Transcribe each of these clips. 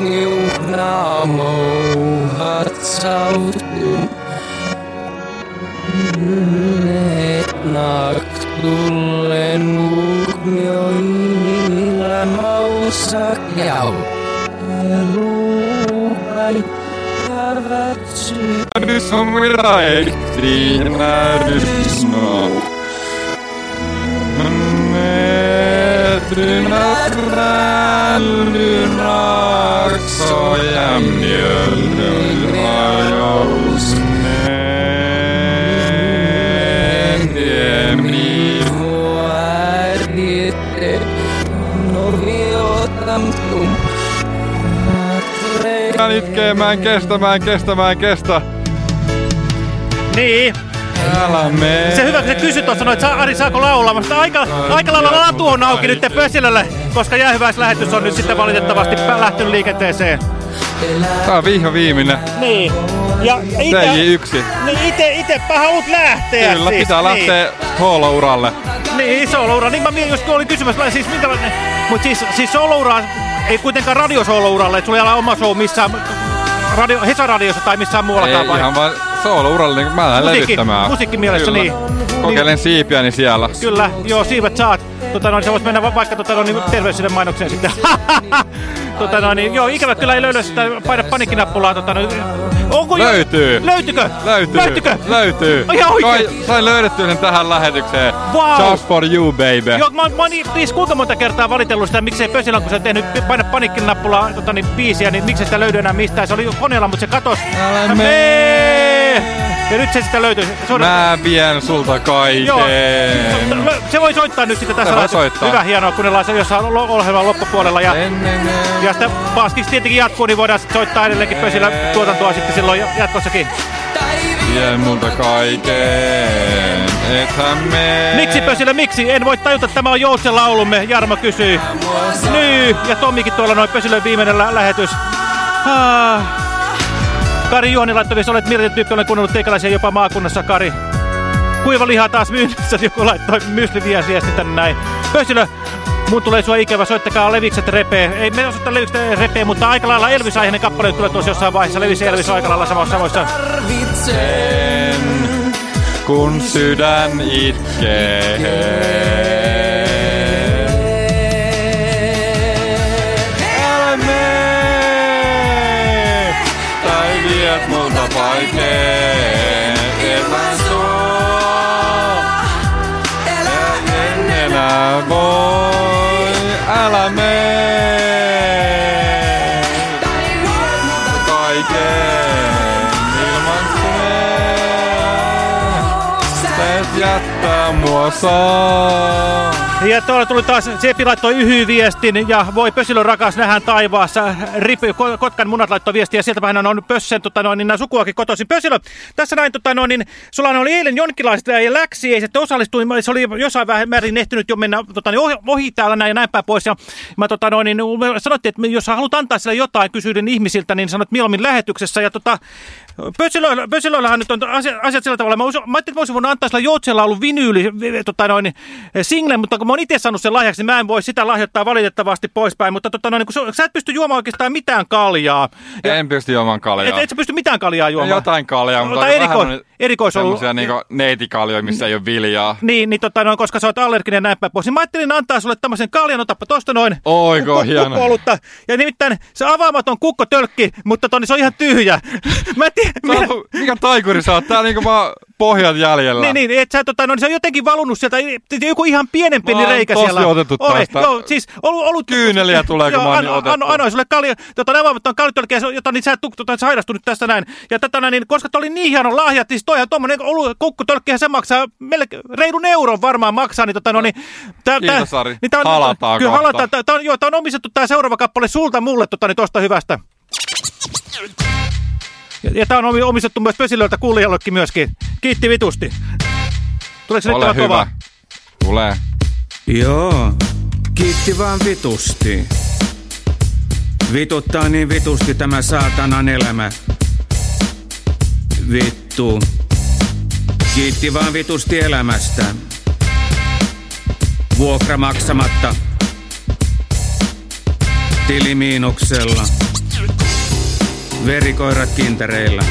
Namo Hatsautum Naktullen Ukmioilla Mausakjau Lukai Tarvatsi Somewhere I think that is not rallina så jämnjölna jos Niemi Muarite noviotamtum. Mä itkee, mä en kestä, mä en kestä, mä en kestä. Niin. Älä mene. Se hyvä, kun sä kysyt tuossa, no, että saa- Ari saako laulaa. Mutta aika, aika lailla latu on auki nyt Pösilölle, koska jäähyväislähetys on nyt sitten valitettavasti lähtenyt liikenteeseen. Tää on vihjo viimeinen. Niin. Ja ite, DJ1. niin ite, ite haluat lähteä Kyllä, siis. pitää lähteä soolouralle. Niin, niin soloura. Niin mä mietin, jos olin kysymässä, siis minkälainen... Mutta siis, siis soloura ei kuitenkaan radiosolouralle, että sulla ei ole oma show missään radio, Hesa-radiossa tai missään muuallakaan Ei, vai? ihan vaan soolouralle, niin mä lähden Musiikki- levyttämään. musiikkimielessä, Kyllä. niin. Kokeilen siipiäni siellä. Kyllä, joo, siivet saat. Tota noin, sä voit mennä va- vaikka tota noin, terveysiden mainokseen sitten. tota noin, niin, joo, ikävä kyllä ei löydä sitä, paina panikkinappulaa. Tota noin. Onko jo- Löytyy. Löytykö? Löytyy. Löytykö? Löytyy. Ihan oikein. Kai, sain löydettyä sen tähän lähetykseen. Wow. Just for you, baby. Joo, mä, mä oon niin, kuinka monta kertaa valitellut sitä, miksei Pösilän, kun sä tehnyt paina panikkinappulaa tota, niin, biisiä, niin miksei sitä löydy enää mistään. Se oli koneella, mutta se katos. Älä Ja nyt se sitä löytyy. Se on, Mä vien sulta kaiken. Joo. Se voi soittaa nyt sitten tässä. Soittaa. Hyvä, hienoa, kuunnellaan se jossain lo- ohjelman loppupuolella. Ja, ja sitten paskiksi tietenkin jatkuu, niin voidaan soittaa edelleenkin Pösilän tuotantoa sitten silloin jatkossakin. vien multa kaiken. Ethän me. Miksi Pösilä, miksi? En voi tajuta, tämä on Joutsen laulumme, Jarmo kysyy. Nyy, ja Tommikin tuolla noin Pösilön viimeinen lä lähetys. Ah. Kari Juhani laittoi, jos olet mieletön tyyppi, olen kuunnellut teikäläisiä jopa maakunnassa, Kari. Kuiva liha taas myynnissä, joku laittoi mysliviestiä tänne näin. Pösilö, mun tulee sua ikävä, soittakaa Levikset repee. Ei me soittaa Levikset repee, mutta aika lailla Elvis-aiheinen kappale tulee tuossa jossain vaiheessa. Levis Elvis aika lailla samassa samoissa. Tarvitsen, kun sydän itkee. Multa kaiken. Elän sua, en enää voi. Älä mene, kaiken ilman se. Sä et jättää mua saa. Ja tuolla tuli taas, Seppi laittoi yhy-viestin ja voi Pösilön rakas nähdään taivaassa. Ripi, Ko- Kotkan munat laittoi viestiä ja sieltä hän on Pössen tota noin, niin sukuakin kotoisin. Pösilö, tässä näin, tota noin, niin sulla oli eilen jonkinlaiset ja läksi, ei sitten osallistui, se oli jossain vähän määrin ehtinyt jo mennä tota, niin ohi, ohi, täällä näin ja näin päin pois. Ja mä tota noin, niin sanottiin, että jos haluat antaa sille jotain, kysyiden ihmisiltä, niin sanot mieluummin lähetyksessä. Ja tota, Pösilöillä, Pösilöillähän nyt on asia- asiat sillä tavalla. Mä, mä ajattelin, että voisin antaa sillä Joutsella ollut vinyyli, tota noin, single, mutta kun mä oon itse saanut sen lahjaksi, niin mä en voi sitä lahjoittaa valitettavasti poispäin. Mutta tota noin, kun sä, et pysty juomaan oikeastaan mitään kaljaa. Ja, En pysty juomaan et, kaljaa. et sä pysty mitään kaljaa juomaan. Jotain kaljaa, mutta aika eriko, vähän on erikois ollut. semmosia niinku neitikaljoja, missä ei ole viljaa. Niin, niin tota noin, koska sä oot allerginen ja näin päin pois. Niin mä ajattelin antaa sulle tämmöisen kaljan, otappa tosta noin. Oiko, kukko- hieno. Ja nimittäin se avaamaton kukkotölkki, mutta toni se on ihan tyhjä. mä en tiedä, oot- Mikä taikuri sä oot? Tää on niinku vaan pohjat jäljellä. Niin, niin, et sä, tota, no, niin se on jotenkin valunut sieltä, joku ihan pienen pieni Mä oon reikä tosi siellä. otettu Oli, tästä. Joo, siis ollut, ollut Kyyneliä tulee, kun mä oon an, niin an. Annoin sulle kalja, tota, avaamaton kaljutölkiä, jota niin sä et tota, sairastunut tästä näin. Ja tätä niin, koska toi oli niin hieno lahja, siis toihan tommonen ollut kukkutölkkiä, se maksaa melkein reilun euron varmaan maksaa, niin tota, no, niin, tää, Kiitos, Ari. Niin, tää on, Halataan Kyllä kohta. halataan. Tää, tää, on, joo, tää on omistettu tää seuraava kappale sulta mulle, tota, niin tosta hyvästä. Ja, ja tää on omi- omistettu myös Pösilöltä kuulijallekin myöskin. Kiitti vitusti. Tuleeko se Ole nyt hyvä. kovaa? Tulee. Joo, kiitti vaan vitusti. Vituttaa niin vitusti tämä saatanan elämä. Vittu. Kiitti vaan vitusti elämästä. Vuokra maksamatta. Tili miinuksella. verikoirat kintereillä.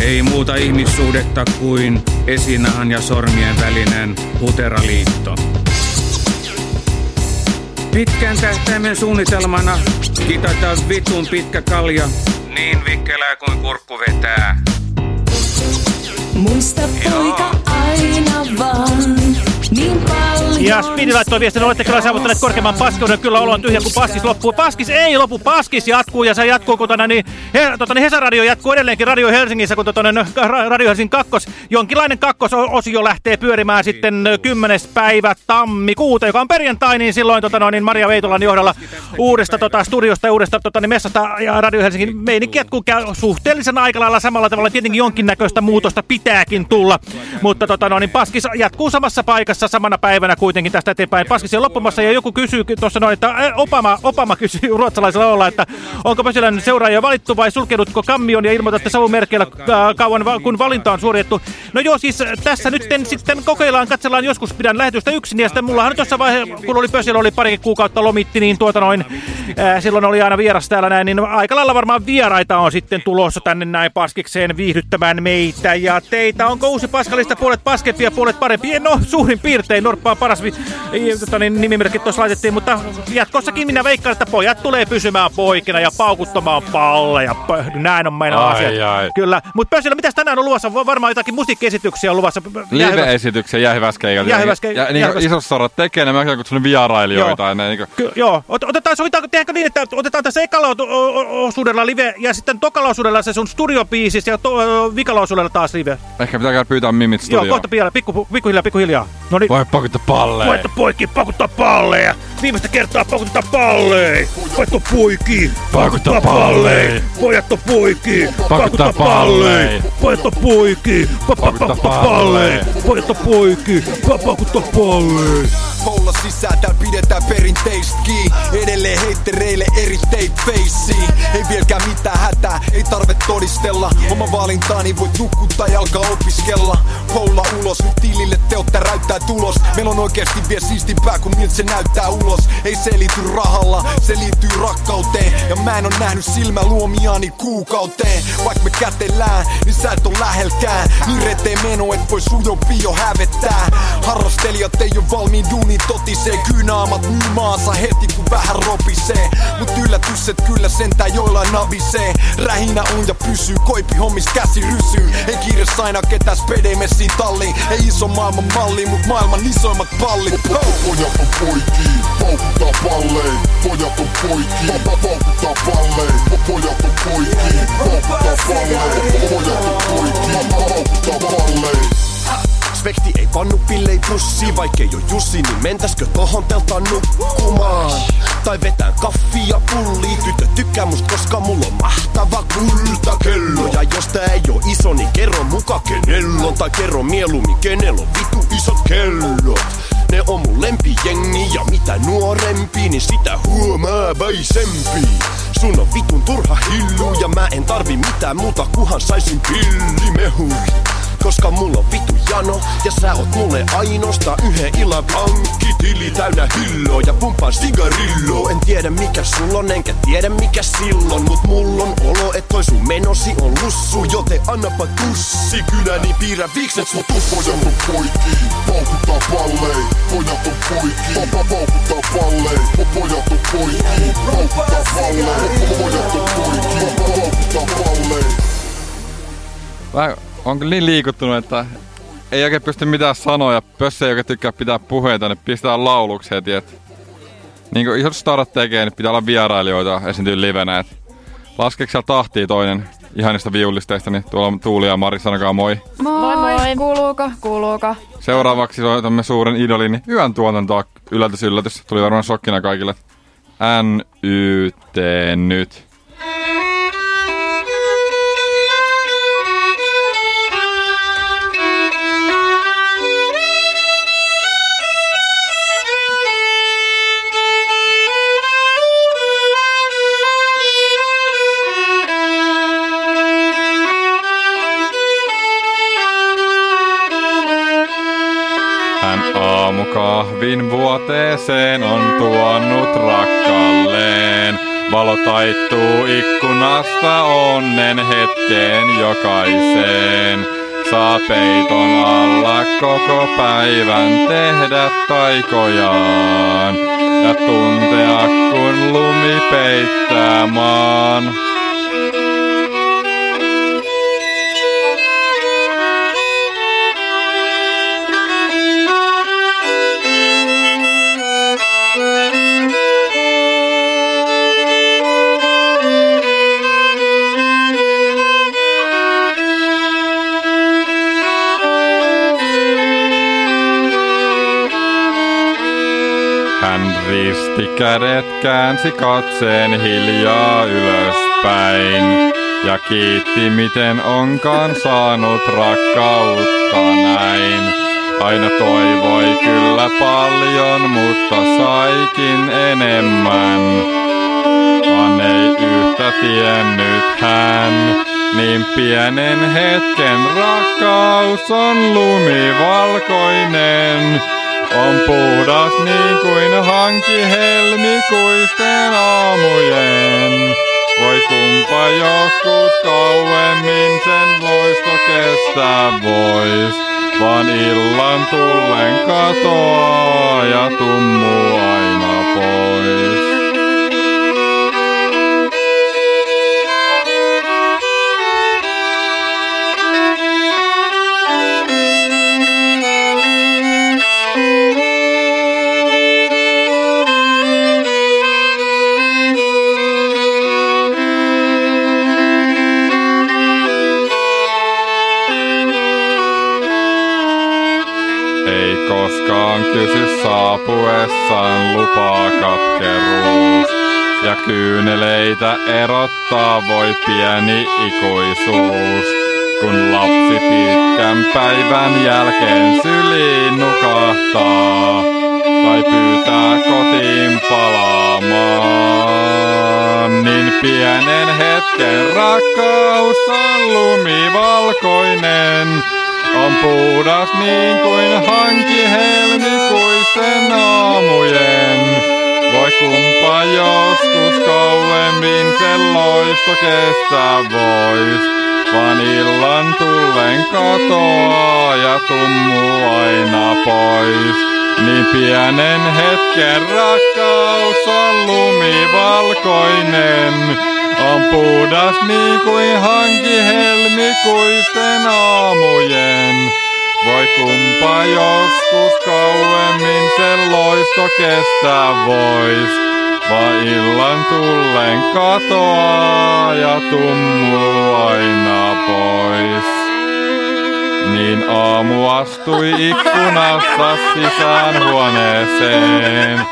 Ei muuta ihmissuhdetta kuin esinahan ja sormien välinen huteraliitto. Pitkän tähtäimen suunnitelmana kitata vitun pitkä kalja niin vikkelää kuin kurkku vetää. Muista poika aina vaan, niin paljon. Ja Speedy laittoi viestin, olette kyllä saavuttaneet korkeamman paskeuden, kyllä olo on tyhjä, kun paskis loppuu. Paskis ei lopu, paskis jatkuu ja se jatkuu, kun niin, he, totana, Hesaradio jatkuu edelleenkin Radio Helsingissä, kun totana, no, Ra- Radio Helsingin kakkos, jonkinlainen kakkososio lähtee pyörimään sitten ö, 10. päivä tammikuuta, joka on perjantai, niin silloin totana, niin Maria Veitolan johdolla uudesta tota, studiosta ja uudesta tota, niin messasta ja Radio Helsingin meininki jatkuu suhteellisen aika lailla samalla tavalla. Tietenkin jonkinnäköistä muutosta pitääkin tulla, mutta tota, no, niin paskis jatkuu samassa paikassa samana päivänä kuitenkin tästä eteenpäin. Paskis on loppumassa ja joku kysyy tuossa noin, että ä, Obama, Obama kysyy ruotsalaisella olla, että onko Pösilän seuraaja valittu vai sulkeudutko kammion ja ilmoitatte savumerkeillä äh, kauan kun valinta on suoritettu. No joo, siis äh, tässä nyt sitten kokeillaan, katsellaan joskus, pidän lähetystä yksin ja sitten mullahan tuossa vaiheessa, kun oli Pösilä, oli parikin kuukautta lomitti, niin tuota noin, äh, silloin oli aina vieras täällä näin, niin aika lailla varmaan vieraita on sitten tulossa tänne näin paskikseen viihdyttämään meitä ja teitä. Onko uusi paskalista puolet paskempia, puolet parempia? No, suurin piirtein, Norppa on paras tota, niin, nimimerkit tuossa laitettiin, mutta jatkossakin minä veikkaan, että pojat tulee pysymään poikina ja paukuttamaan palleja. Näin on meidän Ai, asiat. ai. Kyllä, mutta Pösilä, mitäs tänään on luvassa? Va- Varmaan jotakin musiikkiesityksiä on luvassa. Live-esityksiä Jäähyväskeikalta. Jäähyväske- Ja niin Jäähyväske- isot sorrat tekee, ne mä kutsunut vierailijoita. Joo. Ja ne, niin Ky joo, Ot otetaan, sovitaanko, tehdäänkö niin, että otetaan tässä ekalla osuudella live ja sitten tokalla osuudella se sun studiobiisis ja vikalla osuudella taas live. ehkä pitää käydä pyytää Mimit Joo, studioon. kohta vielä, pikku, pikkuhiljaa, pikkuhiljaa. No niin. Voi pakutta palleen. Voitto poikki, pakuttaa palleja. Viimeistä kertaa pakuttaa palleja. Voitto poikki, Pakuttaa palleja. Voitto poikki, Pakuttaa palleja. Voitto poikki, Pakuttaa palleja. Voitto poikki, pakuttaa palleja. Olla sisään, täällä pidetään perinteistä kiinni. Edelleen heittereille eri teit feissiin Ei vieläkään mitään hätää, ei tarve todistella. Oma valintaani voit nukkuttaa ja alkaa opiskella. Koula ulos, nyt tilille teot täräyttää tulos. Meillä on oikeesti vielä siistimpää kuin miltä se näyttää ulos. Ei se liity rahalla, se liittyy rakkauteen. Ja mä en oo nähnyt silmä luomiani kuukauteen. Vaikka me kätellään, niin sä et oo lähelkään. Niin reteen meno, et voi sujopia jo hävettää. Harrastelijat ei oo valmiin duunin totisee Kyynaamat myy maansa heti kun vähän ropisee Mut yllätys et kyllä sentään joillain navisee Rähinä on ja pysyy, koipi hommis käsi rysyy Ei kiires aina ketään spedemessiin talliin Ei iso maailman malli, mut maailman isoimmat pallit Pojat on poikii, paukuttaa pallein. Pojat on poikii, paukuttaa pallein. Pojat on poikii, paukuttaa pallein. Pojat on poikii, paukuttaa pallein. Spekti ei pannu pillei pussiin, vaikkei oo Jussi, niin mentäskö tohon teltaan nukkumaan? Tai vetään kaffia pulliin, tyttö tykkää must, koska mulla on mahtava kultakello. Ja jos tää ei oo iso, niin kerro muka kenellä on, tai kerro mieluummin kenellä on vitu isot kellot. Ne on mun lempijengi ja mitä nuorempi, niin sitä huomaaväisempi. Sun on vitun turha hillu ja mä en tarvi mitään muuta, kuhan saisin pillimehuri. Koska mulla on vitu jano Ja sä oot mulle ainoastaan yhden illan pankki Tili täynnä hilloa ja pumpaan sigarillo En tiedä mikä sulla on enkä tiedä mikä silloin Mut mulla on olo et toi sun menosi on lussu Joten annapa tussi kynäni piirrä viikset sun tuppo Pojat on poikii, paukuttaa pallein. Pojat on poikii, pa- paukuttaa pallein. Pojat on poikii, paukuttaa pallein. Pojat on poikii, pa- paukuttaa pallein. Mä on kyllä niin liikuttunut, että ei oikein pysty mitään sanoa ja Pössä ei oikein tykkää pitää puheita, niin pistetään lauluksi heti. Et, niin kuin isot starat tekee, niin pitää olla vierailijoita esiintyä livenä. Et, laskeeko siellä tahtia toinen ihanista viulisteista, niin tuolla on Tuuli ja Mari, sanokaa moi. Moi moi. Kuuluuko? Kuuluuko? Seuraavaksi soitamme suuren idolin, niin yön tuotantoa yllätys yllätys. Tuli varmaan shokkina kaikille. NYT nyt. Hän aamukahvin vuoteeseen on tuonut rakkalleen. Valo taittuu ikkunasta onnen hetkeen jokaiseen. Saa peiton alla koko päivän tehdä taikojaan ja tuntea kun lumi peittää maan. Risti kädet, käänsi katseen hiljaa ylöspäin. Ja kiitti miten onkaan saanut rakkautta näin. Aina toivoi kyllä paljon, mutta saikin enemmän. Vaan ei yhtä tiennyt hän, niin pienen hetken rakkaus on lumivalkoinen. On puhdas niin kuin hanki helmikuisten aamujen. Voi kumpa joskus kauemmin sen loisto kestää vois. Vaan illan tullen katoaa ja tummuu aina pois. Kysy saapuessaan lupaa katkeruus. Ja kyyneleitä erottaa voi pieni ikuisuus. Kun lapsi pitkän päivän jälkeen syliin nukahtaa. Tai pyytää kotiin palaamaan. Niin pienen hetken rakkaus on lumivalkoinen. On puhdas niin kuin hanki helmikuisten aamujen. Voi kumpa joskus kauemmin sen loisto kestää vois. Vaan illan tullen katoaa ja tummuu aina pois. Niin pienen hetken rakkaus on lumivalkoinen. Niin kuin hanki helmikuisten aamujen. Voi kumpa joskus kauemmin sen loisto kestää vois. Vaan illan tullen katoaa ja tummuu aina pois. Niin aamu astui ikkunasta sisään huoneeseen.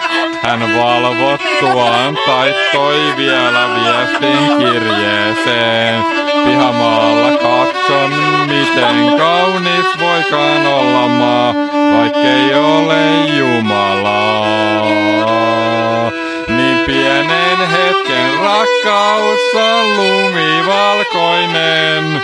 Hän valvottuaan taittoi vielä viestin kirjeeseen. Pihamaalla katson, miten kaunis voikaan olla maa, vaikkei ole Jumalaa. Niin pienen hetken rakkaus on lumivalkoinen.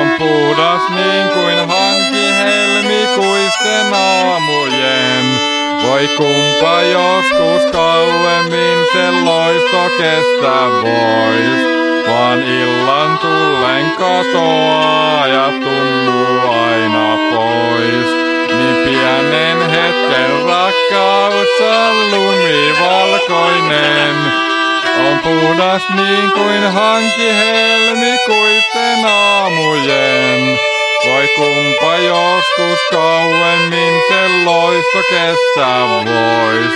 On puhdas niin kuin hanki helmikuisten aamujen. Voi kumpa joskus kauemmin sen loisto kestää vois. Vaan illan tullen katoaa ja tummuu aina pois. Niin pienen hetken rakkaus on lumivalkoinen. On puhdas niin kuin hanki helmikuisten aamujen. Voi kumpa joskus kauemmin sen loisto kestää vois.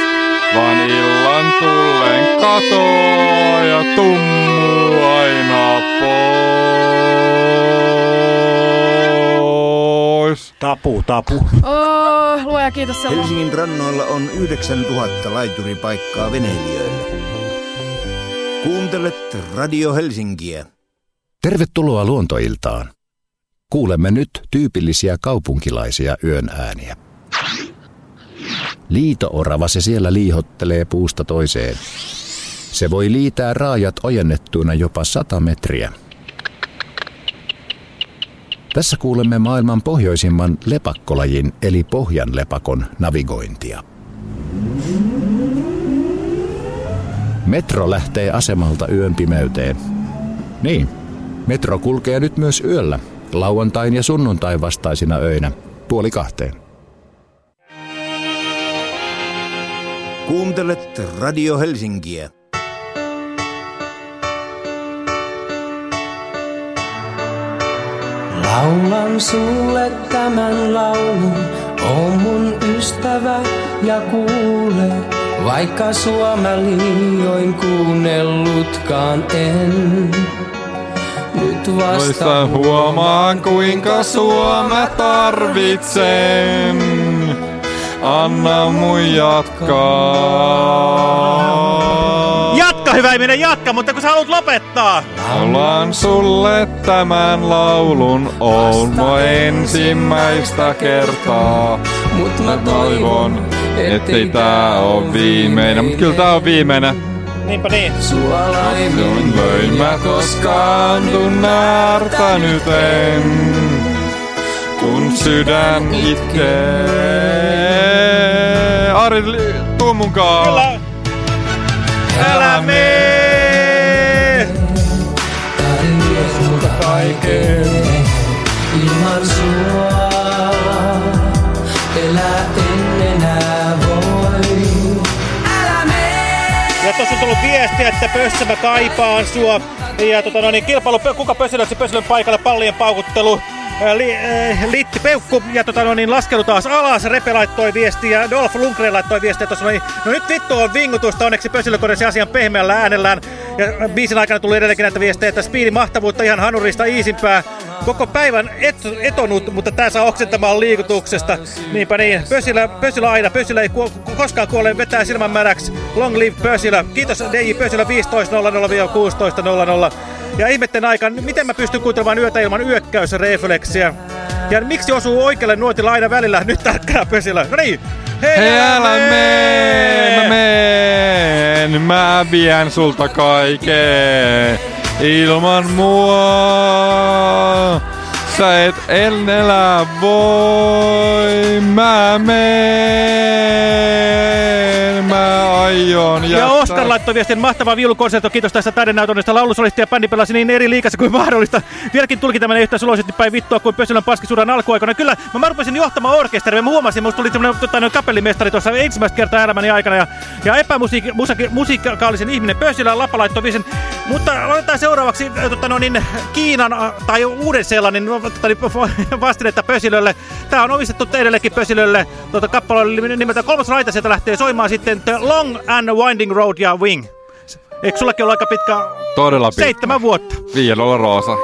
Vaan illan tullen katoaa ja tummuu aina pois. Tapu, tapu. Oh, luoja kiitos Selma. Helsingin rannoilla on 9000 laituripaikkaa veneilijöille. Kuuntelet Radio Helsinkiä. Tervetuloa luontoiltaan. Kuulemme nyt tyypillisiä kaupunkilaisia yön ääniä. Liito-orava se siellä liihottelee puusta toiseen. Se voi liitää raajat ojennettuina jopa 100 metriä. Tässä kuulemme maailman pohjoisimman lepakkolajin eli pohjanlepakon navigointia. Metro lähtee asemalta yön pimeyteen. Niin, metro kulkee nyt myös yöllä, lauantain ja sunnuntain vastaisina öinä, puoli kahteen. Kuuntelet Radio Helsinkiä. Laulan sulle tämän laulun, on mun ystävä ja kuule. Vaikka sua mä liioin kuunnellutkaan en. Nyt vasta huomaan kuinka sua mä tarvitsen. Anna mun jatkaa. Jatka hyvä ihminen, jatka, mutta kun sä haluat lopettaa. Laulan sulle tämän laulun, on mo ensimmäistä kertaa. Mut mä Toivon, ettei tää oo viimeinen, mut kyllä tää on viimeinen. Niinpä niin. Sua laimin Löin mä koskaan tunnartanut en, kun sydän itkee. Ari, tuu munkaan. Kyllä. Älä mene! kaiken tullut viestiä, että Pössä mä kaipaan sua. Ja tota, no, niin, kilpailu, kuka Pössilöksi Pössilön paikalle, pallien paukuttelu. Li, äh, Litti Peukku ja tota, no, niin, laskelu taas alas. Repe laittoi viestiä ja Dolph Lundgren laittoi viestiä. Tuossa, no, niin, no nyt vittu on vingutusta, onneksi Pössilö korjasi asian pehmeällä äänellään. Ja biisin aikana tuli edelleenkin näitä viestejä, että speedin mahtavuutta ihan hanurista iisimpää. Koko päivän et, etonut, mutta tää saa oksentamaan liikutuksesta. Niinpä niin. Pösilä, Pösilä aina. Pösilä ei ku, koskaan kuole, vetää silmän märäksi. Long live Pösilä. Kiitos DJ Pösilä 15.00-16.00. Ja ihmetten aikaan, miten mä pystyn kuuntelemaan yötä ilman yökkäysrefleksiä? Ja miksi osuu oikealle nuotilla aina välillä? Nyt tarkkana Pösilä. No niin. Hei älä mene, mä meen, mä vien sulta kaiken. Ilman mua, sä et en elä voi, mä meen, mä aion Ja Oskar laittoi viestin mahtava viulukonserto. Kiitos tästä taidenäytönnistä. Laulusolisti ja bändi pelasi niin eri liikassa kuin mahdollista. Vieläkin tulkitaminen yhtä suloisesti päin vittua kuin Pösylän paskisudan alkuaikana. Kyllä, mä, mä rupesin johtamaan orkesteria. Mä huomasin, musta tuli tämmönen tota, kapellimestari tuossa ensimmäistä kertaa elämäni aikana. Ja, ja epämusiikaalisen ihminen Pösylän Lappa laittoi viestin. Mutta otetaan seuraavaksi äh, tota, no, niin, Kiinan äh, tai Uuden-Seelannin tota, niin, vastinetta Pösilölle. Tää on omistettu teidällekin Pösilölle. Tuota, kappale nimeltä kolmas raita sieltä lähtee soimaan sitten The Long and Winding Road ja Wing. Eikö sullakin ole aika pitkä? Todella pitkä. Seitsemän vuotta. Viilolla roosa.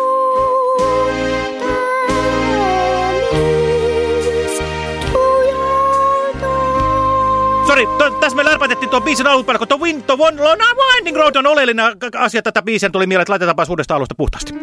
Sori, tässä me lärpätettiin tuon biisin kun tuo, win, tuo one, Winding Road on oleellinen asia. Tätä biisiä tuli mieleen, että laitetaanpa uudestaan alusta puhtaasti.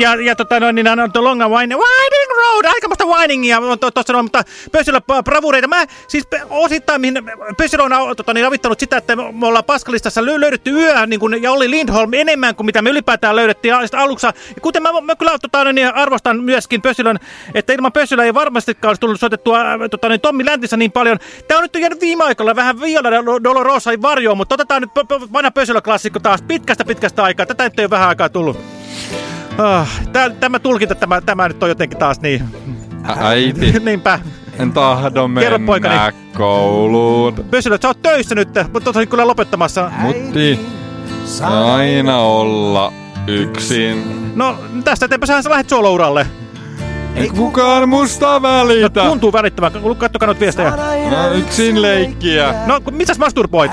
Ja, ja tota, no, niin on tuo Long and Winding, Road, aikamoista Windingia on to, tossa noin, mutta Pössilä bravureita. Mä siis osittain, mihin Pössilä on tota, niin, avittanut sitä, että me, ollaan Paskalistassa lö- löydetty yö, niin kuin, ja oli Lindholm enemmän kuin mitä me ylipäätään löydettiin. Ja kuten mä, mä kyllä tota, niin, arvostan myöskin Pössilän, että ilman Pössilä ei varmastikaan olisi tullut soitettua tota, niin, Tommi Läntissä niin paljon. Tää on nyt jäänyt viime aikoina vähän Viola Dolorosa varjoon, mutta otetaan nyt vanha Pössilä-klassikko taas pitkästä pitkästä aikaa. Tätä nyt ei ole vähän aikaa tullut. Ah, tää, tämä tulkinta, tämä, tämä nyt on jotenkin taas niin. Äiti, Niinpä. en tahdo Kerro, mennä poikani. kouluun. Pösylä, sä oot töissä nyt, mutta oot kyllä lopettamassa. Mutti, aina olla yksin. No, tästä eteenpäin sä lähdet solouralle. Ei kukaan musta välitä. No, tuntuu välittävän. Kattokaa noita viestejä. No, yksin leikkiä. No, mitäs masturboit?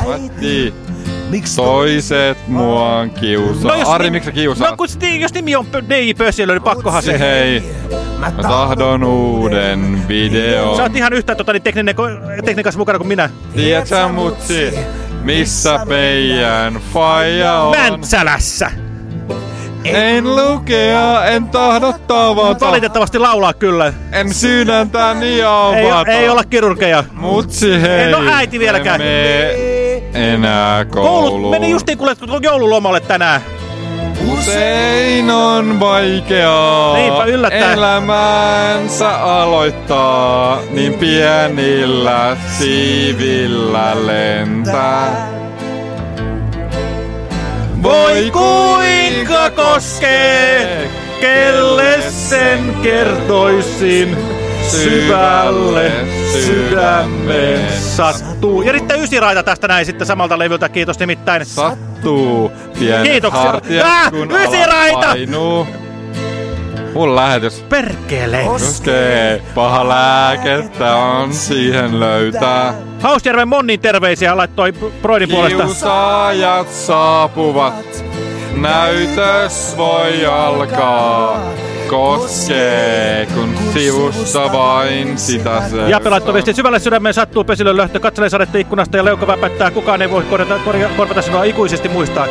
Niin. Toiset mua kiusaa. jos Ari, miksi sä kiusaat? No kun sti- jos nimi on DJ Pössilö, niin pakkohan se. Hei, mä tahdon uuden videon. Sä oot ihan yhtä tota, niin tekninen, tekniikassa mukana kuin minä. Tiedät sä mutsi, missä peijän faija on? Mäntsälässä. En lukea, en tahdo tavata. Valitettavasti laulaa kyllä. En sydäntäni Ei, avata. ei olla kirurgeja. Mutsi hei. En oo äiti vieläkään. En enää kouluun. Koulut meni justiin kuule joululomalle tänään. Usein on vaikeaa Niinpä, yllättäen. elämänsä aloittaa, niin pienillä siivillä lentää. Voi kuinka koskee, kelle sen kertoisin. Syvälle sydämeen sattuu. Ja sitten ysiraita tästä näin sitten samalta levyltä, kiitos nimittäin. Sattuu pienet Kiitoksia. hartiat, Ah, kun ysiraita! painuu. Mun lähetys. Perkele. Koskee, paha lääkettä on siihen löytää. Hausjärven Monnin terveisiä laittoi Broidin puolesta. Kiusaajat saapuvat, näytös voi alkaa. Koskee, kun sivusta vain sitä se. Ja laittoi viesti syvälle sydämeen sattuu pesilön löhtö, katselee sadetta ikkunasta ja leuka väpättää. Kukaan ei voi korjata, korja, korvata sinua ikuisesti muistaa.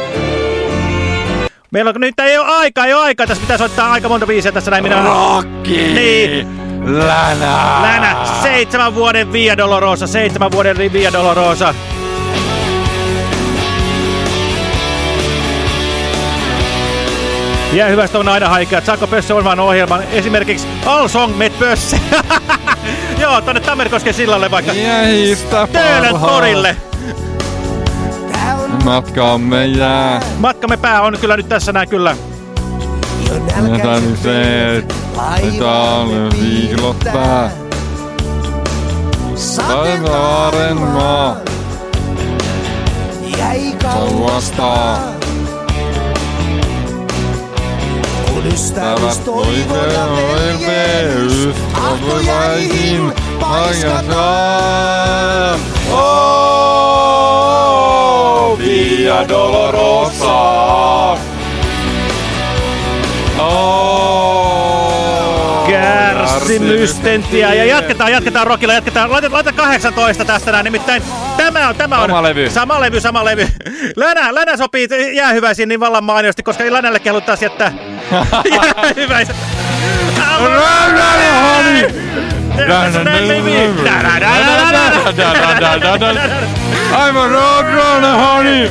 Meillä on, nyt ei ole aikaa, ei ole aikaa. Tässä pitää soittaa aika monta biisiä tässä näin. Minä... Rocky! Niin. Länä! Länä, seitsemän vuoden Via Dolorosa, seitsemän vuoden Via Dolorosa. Ja hyvästä on aina haikeat. Saako Pössö oman ohjelman? Esimerkiksi All Song Met Pössö. Joo, tonne Tammerkosken sillalle vaikka. Miehistä Töölön parhaat. torille. Matkamme jää. Matkamme pää on kyllä nyt tässä näin kyllä. Jätäni se, mitä olen viiklottaa. Taivaaren maa. Sauastaa. Ystävät oikein oilpeus. Toivaisin paikasaa. Oh, Via Dolorosa. Oh, Kärsimysten tie. Ja jatketaan, jatketaan rockilla, jatketaan. Laita, laita 18 tästä näin. Nimittäin tämä on, tämä on... Sama levy. Sama levy, sama levy. Länä, Länä sopii jäähyväisiin niin vallan mainiosti, koska Länälle haluttaisiin jättää jäähyväiset. I'm a roadrunner, honey.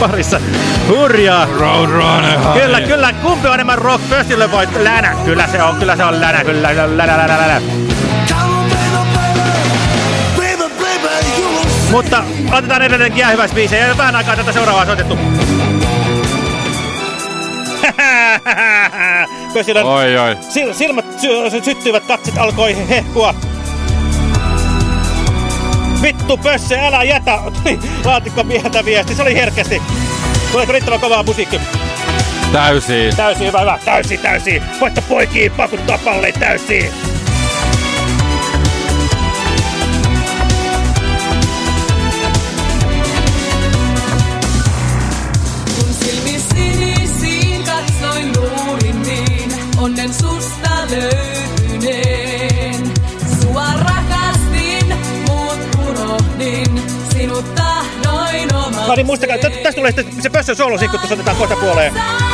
parissa. Hurjaa. Roadrunner. Kyllä, kyllä. Kumpi on enemmän rock? Pössille vai Länä? Kyllä se on, kyllä se on Länä. Kyllä, Länä, Länä, Länä. Mutta otetaan edelleenkin jäähyväisbiisejä ja vähän aikaa tätä seuraavaa soitettu. Oi, oi. sil silmät sy syttyivät, katset alkoi hehkua. Vittu Pösse, älä jätä! Laatikko pientä viesti, se oli herkästi. Tuleeko riittävän kovaa musiikki? Täysi. Täysi hyvä, hyvä. Täysi, täysi. Voitte poikiin pakuttaa täysiin. Katsoin luulin niin, onnen susta löytyneen. No niin, muistakaa, tä- tästä tulee sitten se Pössön soolosinkku, tuossa otetaan kohta puoleen. Että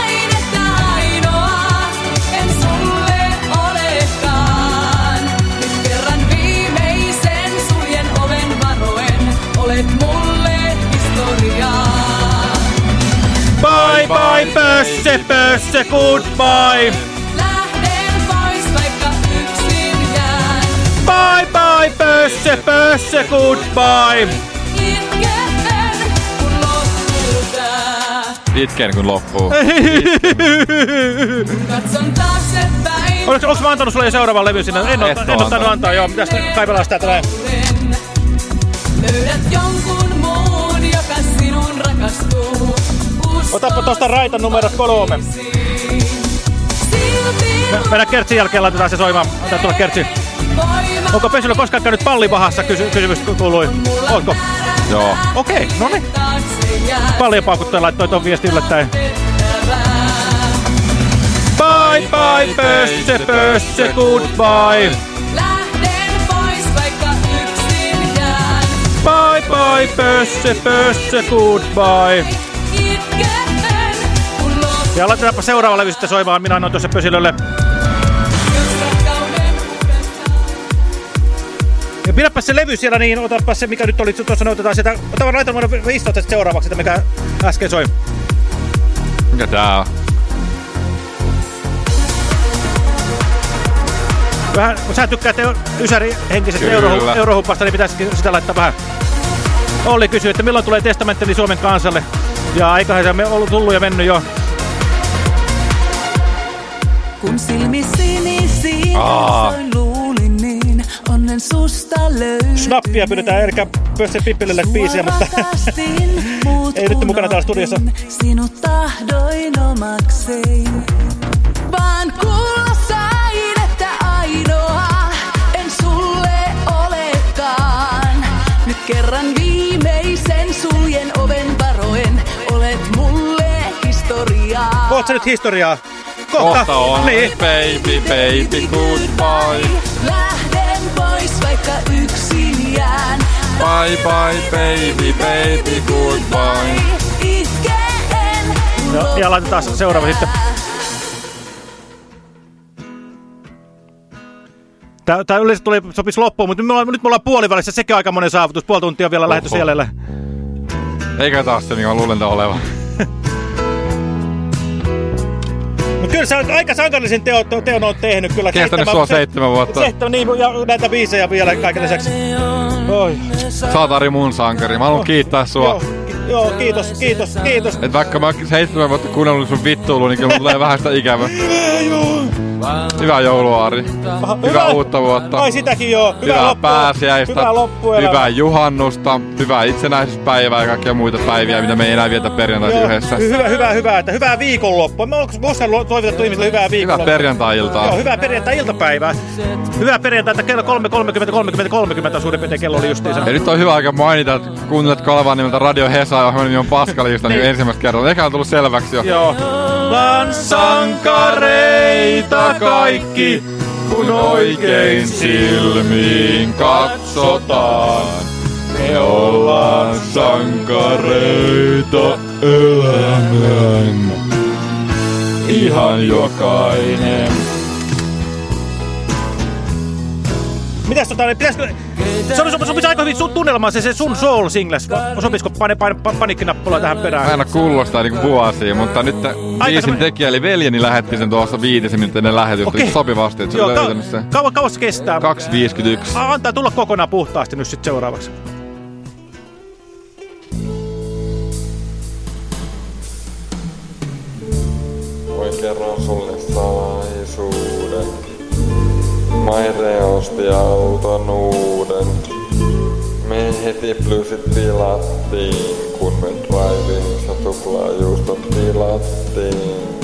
olet mulle historiaa. pösse, pösse, goodbye. Lähden pois, vaikka yksin jään. Bye bye, pösse, pösse, goodbye. Itken kun loppuu. Katson taaksepäin. Oliko, onko mä antanut sulle jo seuraavan levy sinne? En, Et en antanut. antaa, joo. Mitäs kaivellaan sitä tätä? Löydät jonkun muun, joka sinun rakastuu. Otapa tosta raita numerot kolme. Me, mennään Kertsin jälkeen laitetaan se soimaan. Tää tulla Kertsi. Onko Pesillä koskaan käynyt pallivahassa? Kysy, kysymys kuului. Onko? Joo. Okei, no niin. Paljon paukuttaja laittoi ton viesti yllättäen. Bye bye, pösse, pösse, goodbye. Lähden pois, vaikka yksin jään. Bye bye, pösse, pösse, goodbye. Ja laitetaanpa seuraava levy sitten soimaan. Minä annoin tuossa Pösilölle. Pidäpä se levy siellä niin, otapa se mikä nyt oli tuossa, niin otetaan sitä, otetaan laita numero 15 sitten seuraavaksi, sitä mikä äsken soi. Mikä tää on? Vähän, kun sä tykkäät Ysäri henkisestä eurohu, eurohuppasta, niin pitäisikin sitä laittaa vähän. Olli kysyy, että milloin tulee testamentteli Suomen kansalle. Ja aikahan se on tullut ja mennyt jo. Kun silmissini siinä Aa. soin onnen susta löysin. Snappia pyydetään Erika Pössen Pippilille biisiä, mutta ei nyt mukana täällä studiossa. Sinut tahdoin omakseen. Vaan kuulla sain, että ainoa en sulle olekaan. Nyt kerran viimeisen suljen oven varoen, olet mulle historiaa. Oot sä nyt historiaa? Kohta on. Niin. Baby, baby, goodbye. Vaikka yksin jään. Bye bye, baby, baby, goodbye. Itkeen, kun Ja, ja laitetaan seuraava sitten. Tää, tää yleensä tuli, sopisi loppuun, mutta nyt me, ollaan, nyt me ollaan puolivälissä, sekin aika monen saavutus. Puoli tuntia on vielä lähetys jäljellä. Eikä taas se, mikä mä luulen olevan. Mutta kyllä sä oot aika sankarillisen teon, teon oot tehnyt kyllä. Kestänyt sua seitsemän vuotta. Seitsemän, niin, ja näitä biisejä vielä kaiken lisäksi. Oi. Sä oot Ari mun sankari. Mä haluan kiittää sua. Joo, joo, kiitos, kiitos, kiitos. Et vaikka mä oon seitsemän vuotta kuunnellut sun vittuilua, niin kyllä mulla tulee vähän sitä ikävä. Hyvää joulua, Ari. Hyvää uutta vuotta. Ai sitäkin joo. Hyvää, Hyvää loppua. pääsiäistä, Hyvää loppuelämää. hyvää juhannusta, hyvää itsenäisyyspäivää ja kaikkia muita päiviä, mitä me ei enää vietä perjantaisin Joo, yhdessä. hy- Hyvä, hyvä, hyvä. Että hyvää viikonloppua. Me ollaan koskaan toivotettu ihmisille hyvää Hyvää viikonloppua. perjantai-iltaa. Joo, hyvää perjantai-iltapäivää. Hyvää perjantaita kello 3, 30, 30, 30 suurin piirtein kello oli justiinsa. Ja nyt on hyvä aika mainita, että kuuntelet Kalevan nimeltä Radio Hesa ja ohjelman nimi on Paskalista niin. Niin. ensimmäistä kertaa. Eikä on tullut selväksi jo. Joo. Vaan kaikki, kun oikein silmiin katsotaan. Me ollaan sankareita elämän. Ihan jokainen. Mitäs tota, niin pitäisikö... Se olisi, sopisi aika hyvin sun tunnelmaan se, se sun soul singles. Sopisiko pane, pane, pane, panikkinappulaa tähän perään? Kuullut sitä niinku vuosia, mutta nyt biisin semmonen- tekijä eli veljeni lähetti sen tuossa viitisen minuuttia ennen lähetystä Okei. sopivasti, että se Joo, on löytänyt se. Kauan, kauan se kestää? 2.51. A- Antaa tulla kokonaan puhtaasti nyt sitten seuraavaksi. Voin kerran sulle salaisuuden. Maire osti auton uuden. Me heti plysit tilattiin, kun me drivingissa tuplaajuustot tilattiin.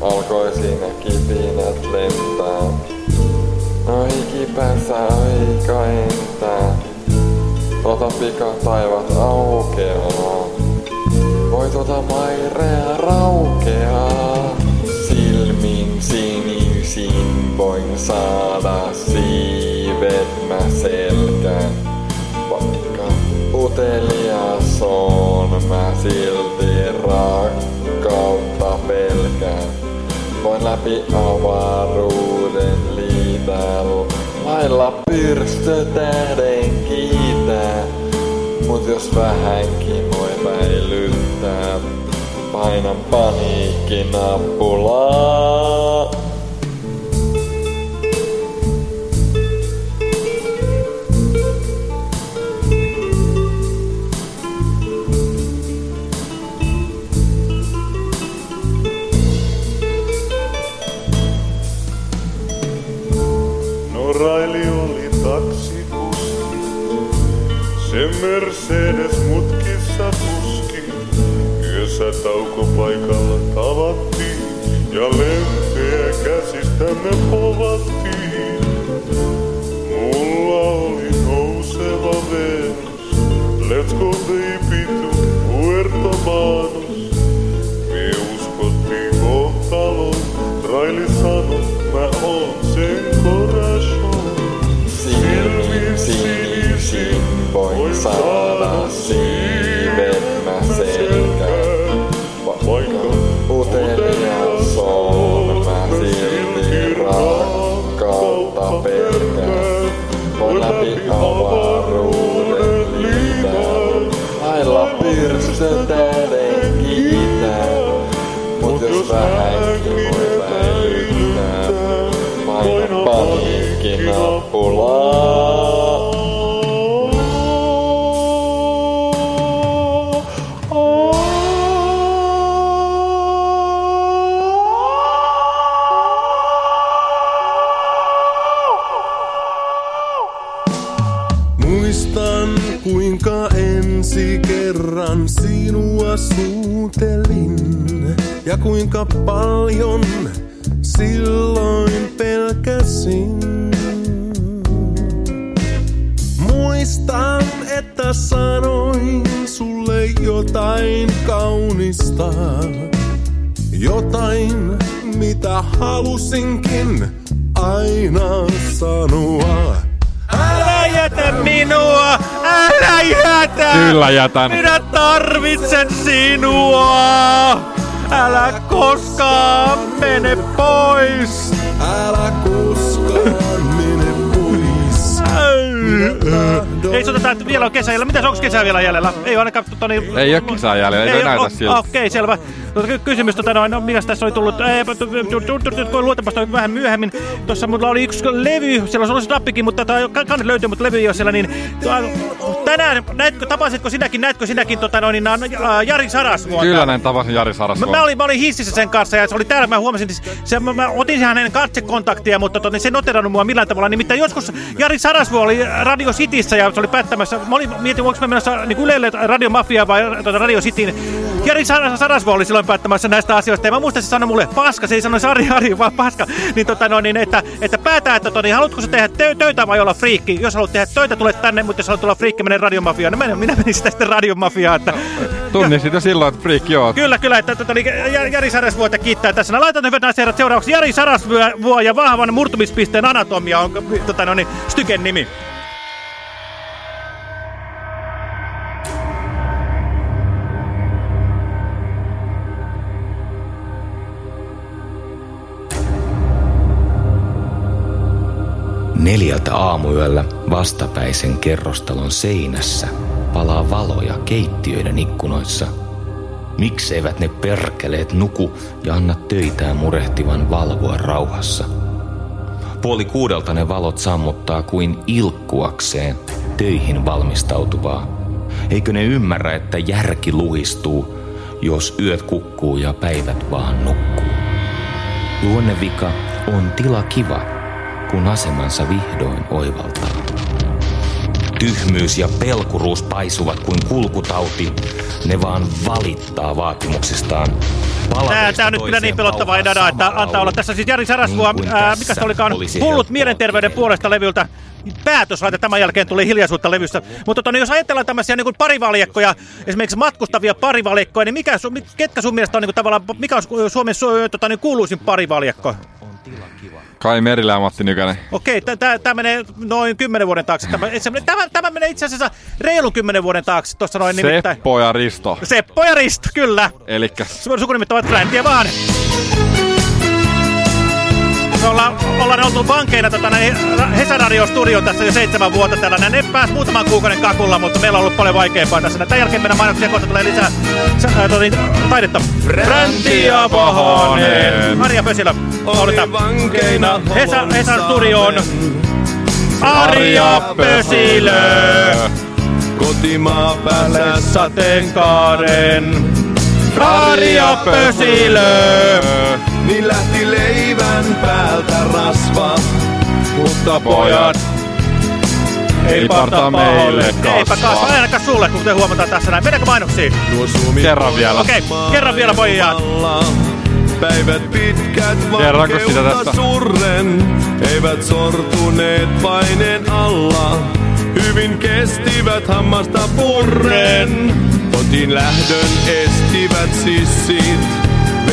Alkoi siinä kipinät lentää. No ikipäässä aika entää. Tota pika taivat aukeaa. Voi tota mairea raukeaa. Silmin sinisin voin saada siivet utelias on, mä silti rakkautta pelkään. Voin läpi avaruuden liitellä, lailla pyrstötähden kiitää. Mut jos vähänkin voi väilyttää, Painan paniikkinappulaa. Kaunista, jotain mitä halusinkin aina sanoa. Älä jätä minua! Älä jätä! Kyllä jätän. Minä tarvitsen sinua! Älä koskaan mene pois! Älä koskaan mene pois. Ei se oteta, että vielä on kesä jäljellä. Mitäs onko kesä vielä jäljellä? Ei ole ainakaan toni... Ei oo kesää jäljellä, ei, ei näytä siltä. Okei, selvä. Tuota, ky- kysymys, tota, noin, no, mikäs tässä oli tullut? Luetapas toi vähän myöhemmin. Tuossa mulla oli yksi levy, siellä olisi ollut snappikin, mutta tota, ka- kannet löytyy, mutta levy ei ole siellä. Niin, tänään, näetkö, tapasitko sinäkin, näetkö sinäkin tota, noin, ää, Jari Sarasvuon? Kyllä näin tapasin Jari Mä, Sarasvuon. mä, olin, mä olin hississä sen kanssa ja se oli täällä, mä huomasin, että se, mä, mä otin hänen katsekontaktia, mutta tota, niin se ei noterannut mua millään tavalla. Nimittäin joskus Jari Sarasvuo oli Radio Cityssä ja se oli päättämässä, mä olin, mietin, voinko mä mennä niin Ylelle Radio Mafia vai tota, Radio Cityin. Jari Sar- Sarasvuo oli silloin päättämässä näistä asioista ja mä muistan, se sanoi mulle paska, se ei sano Sari Ari, vaan paska. Niin, tota, no, niin, että, että päätää, että tota, niin, haluatko sä tehdä tö töitä vai olla friikki? Jos haluat tehdä töitä, tule tänne, mutta jos haluat olla friikki, mene Radio Mafiaan. No, minä, minä menin sitä sitten Radio Mafiaan, että Tunnistit jo silloin, että freak joo. Kyllä, kyllä, että tota, niin, Jari- Jari Sarasvuota kiittää tässä. No, Laitan hyvät naiset herrat seuraavaksi Jari Sarasvuo ja vahvan murtumispisteen anatomia on tota, no, niin, Styken nimi. Neljältä aamuyöllä vastapäisen kerrostalon seinässä palaa valoja keittiöiden ikkunoissa. Mikseivät ne perkeleet nuku ja anna töitään murehtivan valvoa rauhassa? Puoli kuudelta ne valot sammuttaa kuin ilkkuakseen töihin valmistautuvaa. Eikö ne ymmärrä, että järki luhistuu, jos yöt kukkuu ja päivät vaan nukkuu? Luonnevika on tila kiva, kun asemansa vihdoin oivaltaa. Tyhmyys ja pelkuruus paisuvat kuin kulkutauti. Ne vaan valittaa vaatimuksistaan. Tää, tää on nyt kyllä niin pelottavaa ja dada, että antaa olla. Tässä siis Jari Sarasvuo, Niin ää, mikä se olikaan, hullut mielenterveyden puolesta levyltä. Päätös että tämän jälkeen tuli hiljaisuutta levyssä. Mutta tota, niin jos ajatellaan tämmöisiä niin parivaljakkoja, esimerkiksi matkustavia parivaljakkoja, niin mikä, ketkä sun mielestä on niin kuin, tavallaan, mikä on Su- Suomen su- tota, niin kuuluisin parivaljakko? Kai Merilä ja Matti Nykänen. Okei, tämä menee noin kymmenen vuoden taakse. Tämä, tämä, tämä menee itse asiassa reilun kymmenen vuoden taakse. Tuossa noin nimittäin. Seppo ja Risto. Seppo ja Risto, kyllä. Elikkä Su- Sukunimet ovat Fräntiä vaan. Me ollaan, ollaan oltu vankeina tota, näin Hesaradio Studio tässä jo seitsemän vuotta tällainen. Ne pääs muutaman kuukauden kakulla, mutta meillä on ollut paljon vaikeampaa tässä. Tämän jälkeen meidän mainoksia kohta tulee lisää sä, ää, tota, niin, taidetta. Bränti ja Pahonen. Marja Pösilä. Oli vankeina Hesa, Hesan Studioon. Arja Pösilö. Kotimaa päässä sateenkaaren. Arja Pösilö. Niin lähti leivän päältä rasva. Mutta pojat, ei parta meille Eipä kasva, ei ainakaan sulle, kuten huomataan tässä näin. Mennäänkö mainoksiin? Kerran vielä. Okei, okay, kerran vielä pojat. Päivät pitkät vankeutta tästä? surren, eivät sortuneet paineen alla. Hyvin kestivät hammasta purren, kotiin lähdön estivät sissit.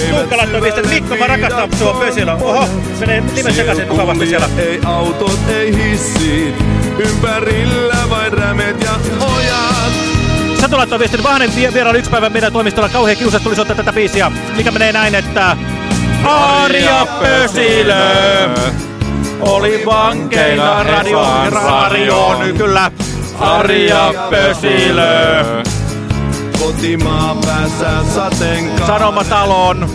Tuukka laittoi viestin, että Mikko, mä rakastan sua Pösilö. Oho, menee nimen sekaisin mukavasti siellä. Ei autot, ei hissit, ympärillä vain rämet ja ojat. Satu laittoi viestin, vierailu yksi päivä meidän toimistolla. Kauhean kiusas tuli soittaa tätä biisiä, mikä menee näin, että... Arja Pösilö oli vankeina radio, radioon, kyllä. Arja Pösilö. Kotimaa päässä sateenkaan. Sanomatalon.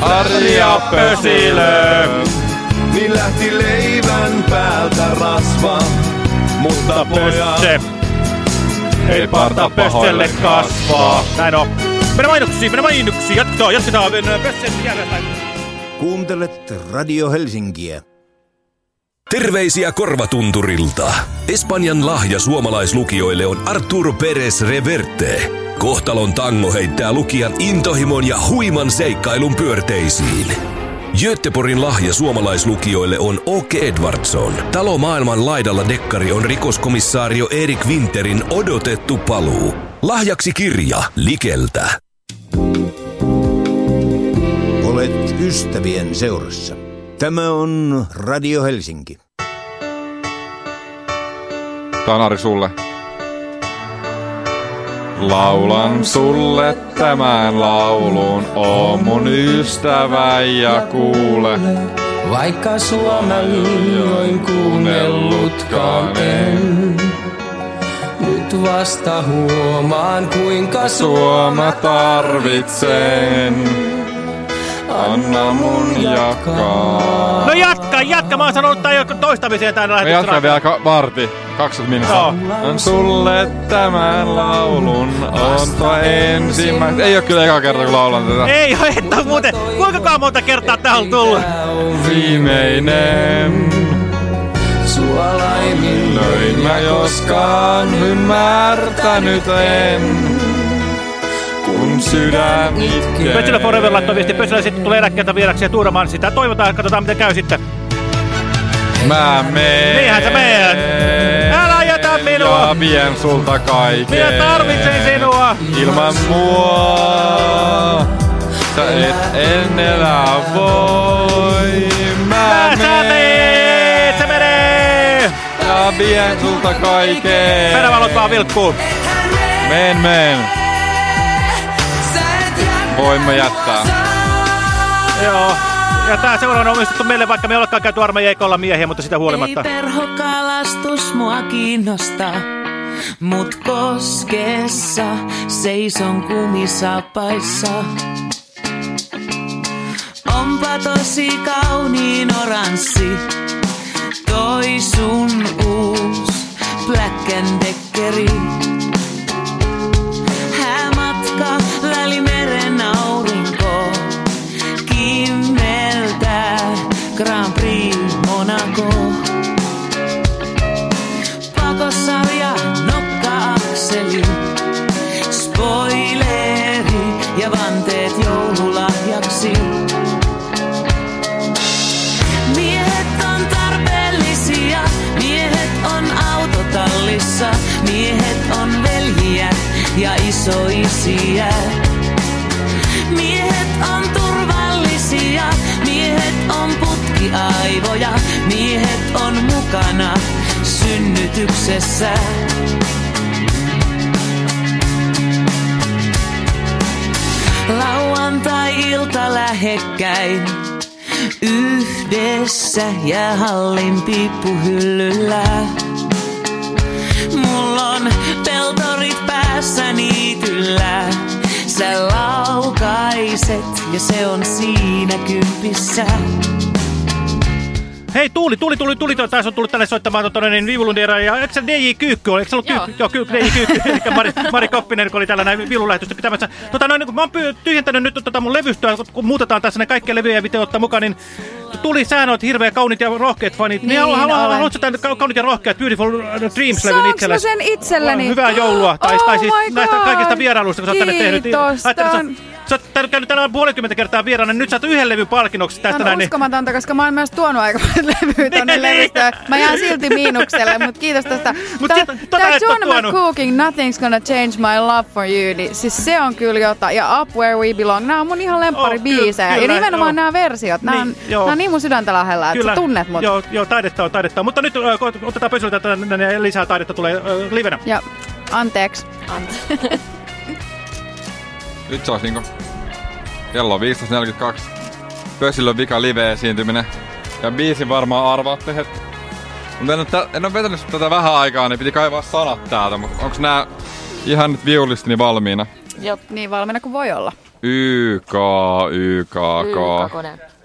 Arja Pösilö. Niin lähti leivän päältä rasva. Mutta pojat. Ei parta pösselle kasvaa. Näin on. Mennään mainoksiin, mennään mainoksiin. Jatketaan, jatketaan. Mennään pössen jälleen. Kuuntelet Radio Helsinkiä. Terveisiä Korvatunturilta. Espanjan lahja suomalaislukijoille on Arturo Perez Reverte. Kohtalon tango heittää lukijan intohimon ja huiman seikkailun pyörteisiin. Göteborgin lahja suomalaislukijoille on Åke Edvardsson. Talo maailman laidalla dekkari on rikoskomissaario Erik Winterin odotettu paluu. Lahjaksi kirja Likeltä. Olet ystävien seurassa. Tämä on Radio Helsinki. Tanari sulle. Laulan sulle tämän laulun, oo mun ystävä ja kuule. Vaikka sua mä liioin kuunnellutkaan en. Nyt vasta huomaan kuinka Sua mä tarvitsen. Anna mun jakaa. No jatka, jatka. Mä oon sanonut tää jo toistamiseen tän lähetyksen jatkan vielä ka- varti. 20 minuuttia. On sulle tämän laulun, on tuo ensimmäistä. Ei oo kyllä eka kerta kun laulan tätä. Ei, et oo muuten. Kuinka monta kertaa tää on tullut? Viimeinen. Sua Löin mä joskaan ymmärtänyt en. Kun sydän itkee. Pösilö Forever laittoi viesti. Pösilö sitten tulee eläkkeeltä vieraksi ja tuuramaan sitä. Toivotaan, katsotaan miten käy sitten. Mä meen. Niinhän sä meet. Älä jätä minua. Ja vien sulta kaiken. Minä tarvitsen sinua. Ilman mua. Sä et en elää voi. Mä, Mä sä meet, se menee. Ja vien sulta kaiken. Perävalot vaan vilkkuu. Meen, meen. Voimme jättää. Joo. Ja tää seuraava on omistettu meille, vaikka me ei olekaan käyty armeijaikolla miehiä, mutta sitä huolimatta. Ei perhokalastus mua kiinnosta, mut koskessa seison kumisapaissa. Onpa tosi kauniin oranssi, toi sun uus taas on tullut tänne soittamaan tuonne niin Vivulundera ja eikö se DJ Kyykky ole? Eikö se ollut. Kyykky? Joo, Kyykky, DJ Kyykky, eli Mari, Mari Koppinen, joka oli täällä näin Vilulähetystä pitämässä. Tota, noin, kun mä oon tyhjentänyt nyt tota mun levystöä, kun muutetaan tässä ne kaikkia levyjä ja video ottaa mukaan, niin Tuli, sä oot hirveä kaunit ja rohkeat fanit. Niin, Niin, olen. haluatko tämän ka- kaunit ja rohkeat Beautiful Dreams-levyn Saanko mä itsellesi? sen itselleni? Hyvää joulua. Tai, Oh tai siis näistä kaikista vierailuista, kun sä oot tänne tehnyt. Kiitos, Ajattelin, tää sä- oot käynyt täällä puolikymmentä kertaa vieraana, niin nyt saat yhden levyn palkinnoksi tästä näin. on Niin, uskomatonta, koska mä oon myös tuonut aika paljon levyä tonne levystä. Mä jään silti miinukselle, mutta kiitos tästä. Mut Tää, sit- tota tää John tuonut. McCooking, Nothing's Gonna Change My Love For You, niin siis se on kyllä jotain. Ja Up Where We Belong, nämä on mun ihan lempparibiisejä. Oh, kyllä, ja nimenomaan nämä versiot, nämä on, Niin, joo. mun sydäntä lähellä, että sä tunnet mut. Joo, joo, taidetta on, taidetta on. Mutta nyt äh, otetaan pösyltä tänne ja lisää taidetta tulee äh, livenä. Ja anteeksi. Nyt se olisi niinku... Kello on 15.42. Pösillä on vika live-esiintyminen. Ja biisin varmaan arvaatte hetki. Mutta en, en ole vetänyt tätä vähän aikaa, niin piti kaivaa sanat täältä. Mutta onks nää ihan nyt viulistini valmiina? Jop. Niin valmiina kuin voi olla. YK, YK, K. Every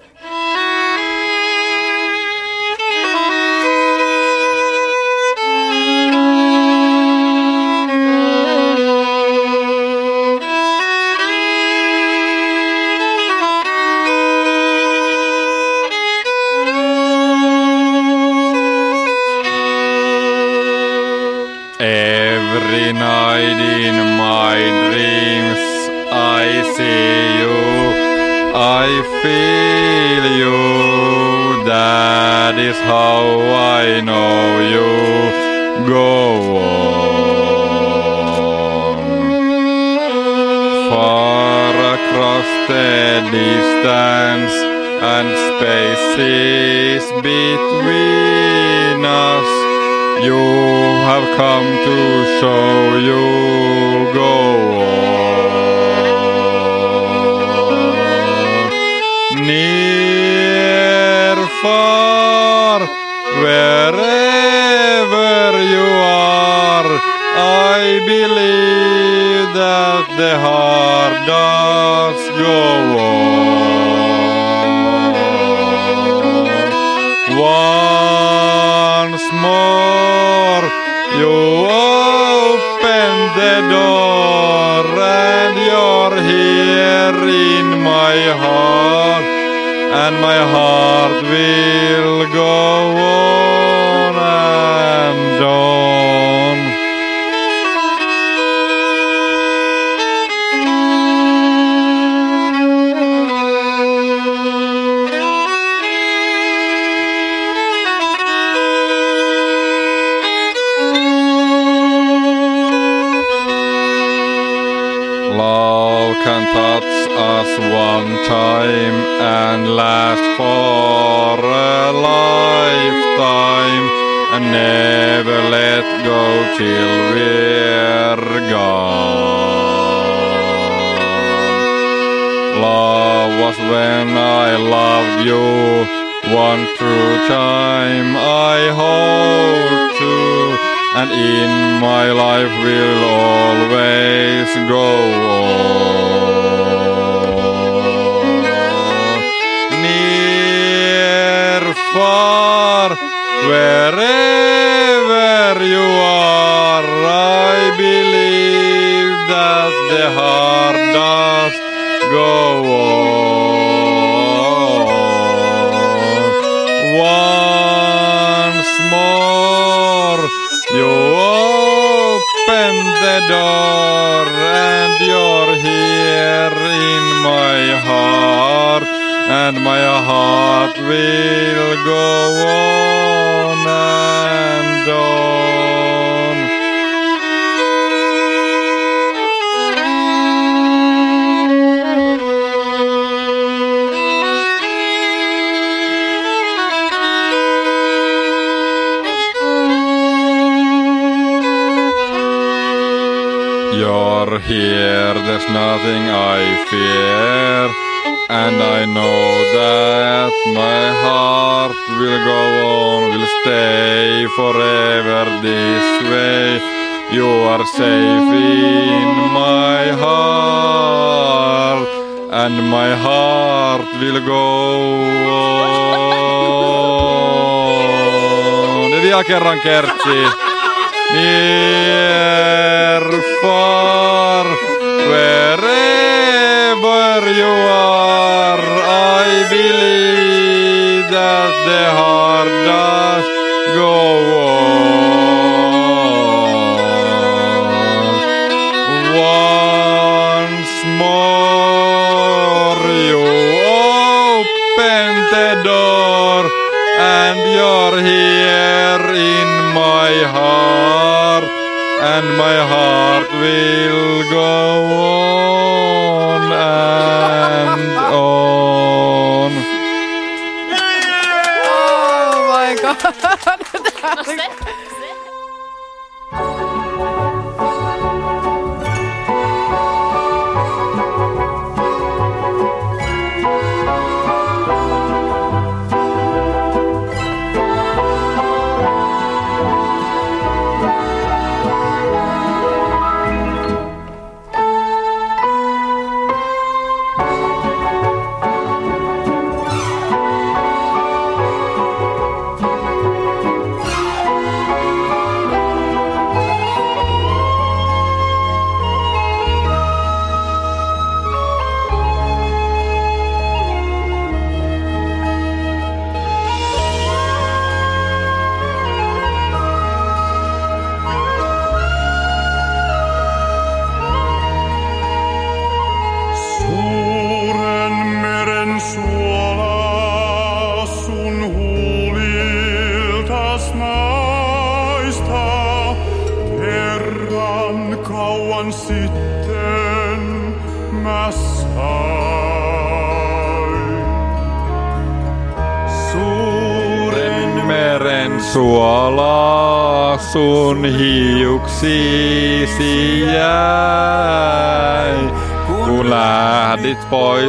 I feel you. That is how I know you. Go on. Far across the distance and spaces between us. You have come to show you go Near, far, wherever you are, I believe that the heart does go on. And my heart last for a lifetime and never let go till we're gone. Love was when I loved you one true time I hold to and in my life will always go on. Far, wherever you are, I believe that the heart does go on. Once more, you open the door and you're here in my heart, and my heart will go on and on. You're here, there's nothing I fear. And I know that my heart will go on, will stay forever this way. You are safe in my heart, and my heart will go on. Ja vielä kerran kertsi. Near, far, wherever you are, I believe that the heart does go on. Once more you open the door and you're here in my heart and my heart will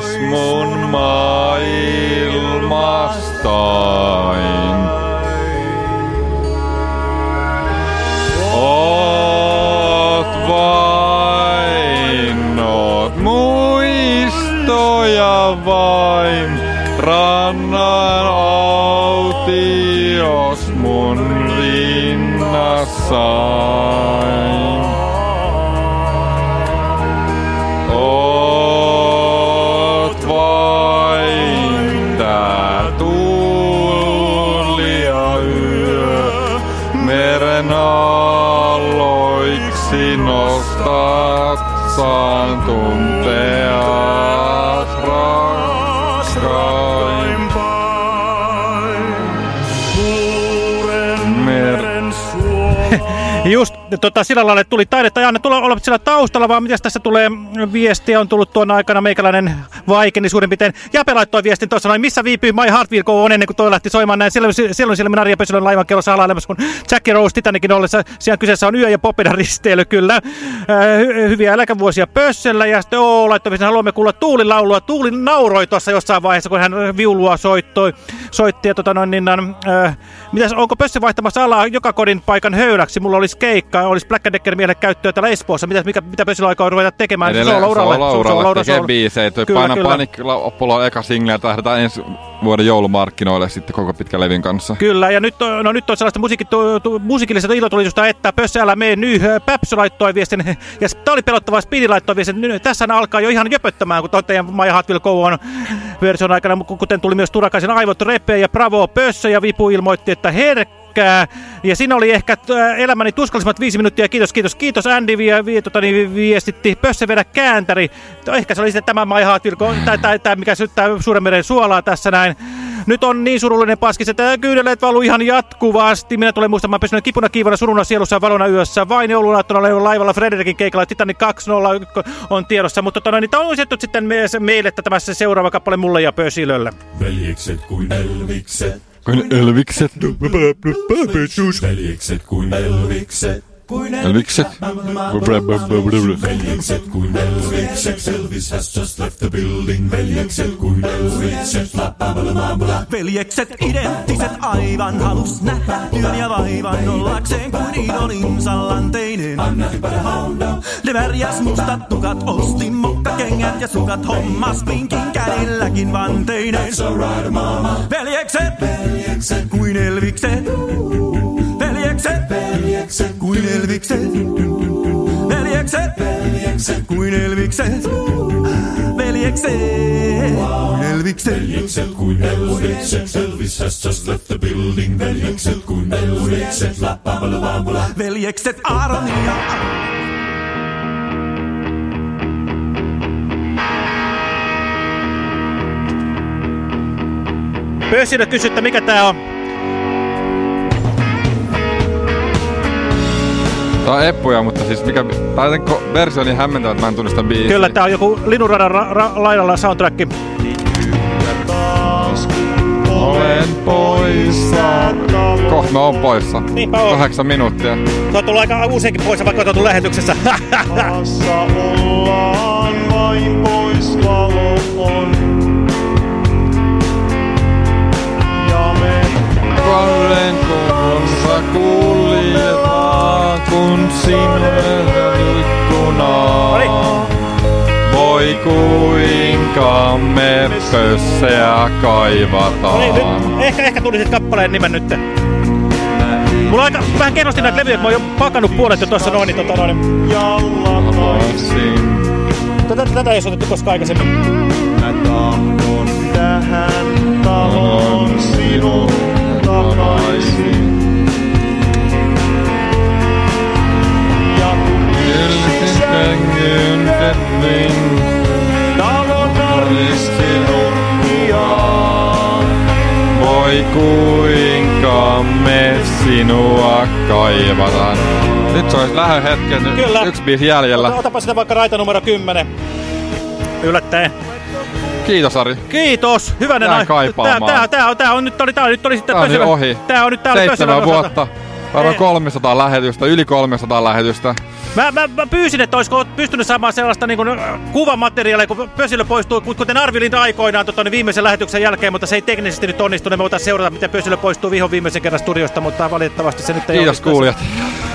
Christmas. Tota, sillä lailla tuli taidetta ja anna tulla olla siellä taustalla, vaan mitäs tässä tulee viestiä on tullut tuon aikana meikäläinen vaikeni suurin piirtein. Jape laittoi viestin tuossa noin, missä viipyy My Heart Will Go On ennen kuin toi lähti soimaan näin. Silloin, silloin siellä Minaria Pösylön laivan kellossa alailemassa, kun Jackie Rose Titanikin ollessa. Siellä kyseessä on yö- ja popidan risteily, kyllä. Äh, hy hyviä eläkävuosia Pössellä ja sitten oo, laittoi haluamme kuulla Tuulin laulua. Tuuli nauroi tuossa jossain vaiheessa, kun hän viulua soittoi, soitti. Ja tota noin, niin, äh, mitäs, onko Pössi vaihtamassa alaa joka kodin paikan höyläksi? Mulla olisi keikka, olisi Black Decker miele käyttöä täällä Espoossa. Mitä, mikä, mitä Pössillä aikaa ruveta tekemään? Edelleen Soolo-uralle. soolo-uralle Soolo-ura, tekee soolo- biisejä. Toi Kyllä, Paina Oppola eka single ja lähdetään ensi vuoden joulumarkkinoille sitten koko pitkä levin kanssa. Kyllä, ja nyt, on- no, nyt on sellaista musiikki, tu, tu, musiikillista ilotulitusta, että Pössö älä mene nyt. Päpsy laittoi viestin, ja tää oli pelottavaa, Speedy laittoi viestin, nyt tässä alkaa jo ihan jöpöttämään, kun toi teidän My Heart Will Go On version aikana, ku- kuten tuli myös Turakaisen aivot repee ja Bravo Pössö, ja Vipu ilmoitti, että herkkä. Ja siinä oli ehkä äh, elämäni tuskallisimmat viisi minuuttia. Kiitos, kiitos, kiitos. Andy vie, vie, tota, niin, viestitti Pössö vedä kääntäri. Ehkä se oli sitten tämä My tai, tai, tai mikä syttää suuren meren suolaa tässä näin. Nyt on niin surullinen paskis, että kyydeleet valuu ihan jatkuvasti. Minä tulen muistamaan pysynyt kipuna, kiivana, suruna, sielussa, valona yössä. Vain joulunaattona olen laivalla Frederikin keikalla. Titanic 201 on tiedossa. Mutta tota, tämä on usettu sitten me- meille, että tämä se seuraava kappale mulle ja Pösilölle. Veljekset kuin elvikset. Kuin elvikset. Veljekset kuin elvikset. Elvikset. Veljekset kuin Elvikset, Elvis has just left the building. Veljekset kuin Elvikset. Veljekset identtiset aivan halus nähdä työn ja vaivan ollakseen kuin idolinsa lanteinen. Ne värjäs mustat tukat, osti mokkakengät ja sukat, hommas pinkin kädelläkin vanteinen. Veljekset, veljekset kuin Elvikset. Veljekset, veljekset kuin Elvikset. Veljekset, veljekset kuin Elvikset. Veljekset kuin Elvikset. Veljekset kuin Elvikset, Elvis has just left the building. Veljekset kuin Elvikset, la. Veljekset Aaron ja Pössilö kysyi, että mikä tää on. Tää on Eppuja, mutta siis mikä... Tää on versio on niin hämmentävä, että mä en tunnista biisiä. Kyllä, tää on joku Linnunradan ra ra laidalla soundtrack. Olen poissa. Kohta mä oon poissa. Niinpä on. Kahdeksan minuuttia. Se on tullut aika useinkin pois, vaikka tullut lähetyksessä. Maassa ollaan vain pois valo on. Ja me Kallen koulussa kuljetaan, kun sinne ikkunaa. Voi kuinka me pössejä kaivataan. Nyt ehkä, ehkä tuli sit kappaleen nimen nyt. Mulla on aika vähän kerrosti näitä levyjä, että mä oon jo pakannut puolet jo tossa noin, niin tota noin. Tätä, tätä ei soitettu koskaan aikaisemmin. Mä tahdon tähän taloon sinun takaisin. Talon tarvis sinun pian. Voi kuinka me sinua kaivataan. Nyt se olisi lähön hetken. Kyllä. Yksi biisi jäljellä. Ota, otapa sitä vaikka raita numero 10. Yllättäen. Kiitos Ari. Kiitos. Hyvänen Jään ai- kaipaamaan. Tää, tää, tää, on, tää on nyt oli, tää, nyt oli sitten Tää on nyt ohi. Tää on nyt tää oli Pösilön Seitsemän vuotta. Varmaan 300 lähetystä, yli 300 lähetystä. Mä, mä, mä pyysin, että olisiko pystynyt saamaan sellaista niin kuin, äh, kuvamateriaalia, kun Pösilö poistuu, ku- kuten Arvi Lind aikoinaan tota, niin viimeisen lähetyksen jälkeen, mutta se ei teknisesti nyt onnistunut. Me voitaisiin seurata, miten Pösilö poistuu vihon viimeisen kerran studiosta, mutta valitettavasti se nyt ei Kiitos kuulijat.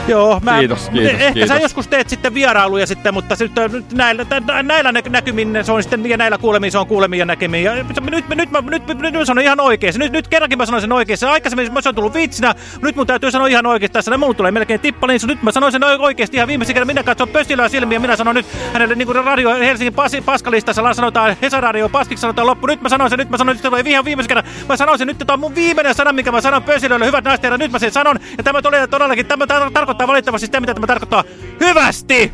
Joo, mä, Kiitos, kiitos, Ehkä kiitos. sä joskus teet sitten vierailuja sitten, mutta se nyt, nyt näillä, näillä nä näkymin se on sitten, ja näillä kuulemiin se on kuulemiin ja näkemiin. Ja nyt, nyt, nyt, nyt, nyt, nyt mä sanon ihan oikein. Nyt, nyt kerrankin mä sanoin sen oikein. Se aikaisemmin se on tullut vitsinä, nyt mun täytyy sanoa ihan oikeasti tässä. Mulla tulee melkein tippaliinsu. Nyt mä sanoin sen oikeasti ihan viimeisen kerran. Minä katson pöstilöä silmiä minä sanon nyt hänelle niin kuin radio Helsingin pasi, paskalistassa sanotaan Hesaradio paskiksi sanotaan loppu. Nyt mä sanoin sen, nyt mä sanoin, nyt tulee ihan viimeisen kerran. Mä sanoin sen, nyt tämä on mun viimeinen sana, mikä mä sanon pöstilöille. Hyvät naiset ja nyt mä sen sanon. Ja tämä tulee todellakin, tämä tar tarkoittaa valitettavasti sitä, mitä tämä tarkoittaa. Hyvästi!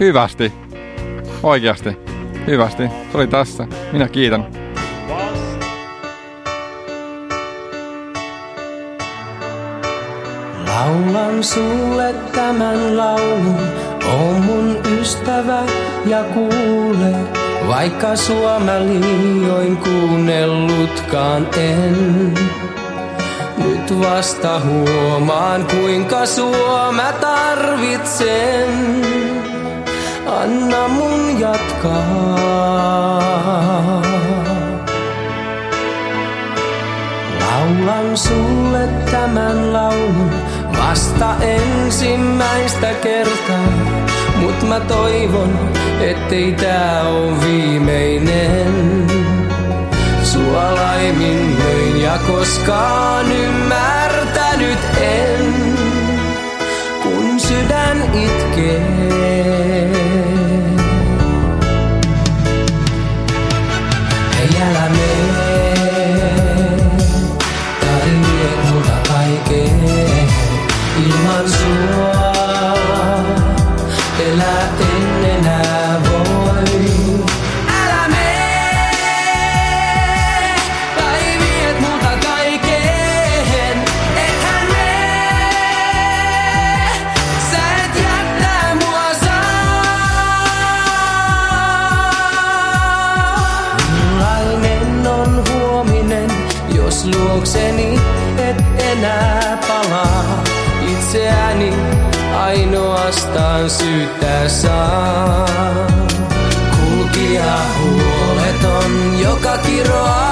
Hyvästi. Oikeasti. Hyvästi. Se oli tässä. Minä kiitän. Laulan sulle tämän laulun, on mun ystävä ja kuule. Vaikka sua mä liioin kuunnellutkaan en. Nyt vasta huomaan kuinka sua mä tarvitsen. Anna mun jatkaa. Laulan sulle tämän laulun vasta ensimmäistä kertaa. Mut mä toivon, ettei tää oo viimeinen. Sua laiminlöin ja koskaan ymmärtänyt en, kun sydän itkee. Ilman ainoastaan syyttää saa. Kulkija huoleton, joka kiroaa